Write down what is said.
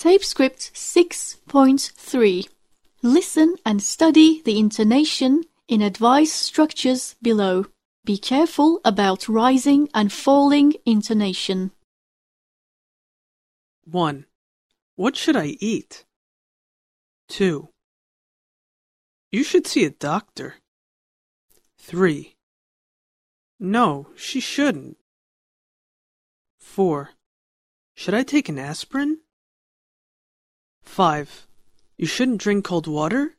Tape script 6.3. Listen and study the intonation in advice structures below. Be careful about rising and falling intonation. 1. What should I eat? 2. You should see a doctor. 3. No, she shouldn't. 4. Should I take an aspirin? 5. You shouldn't drink cold water?